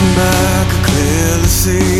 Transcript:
Looking back, I clearly see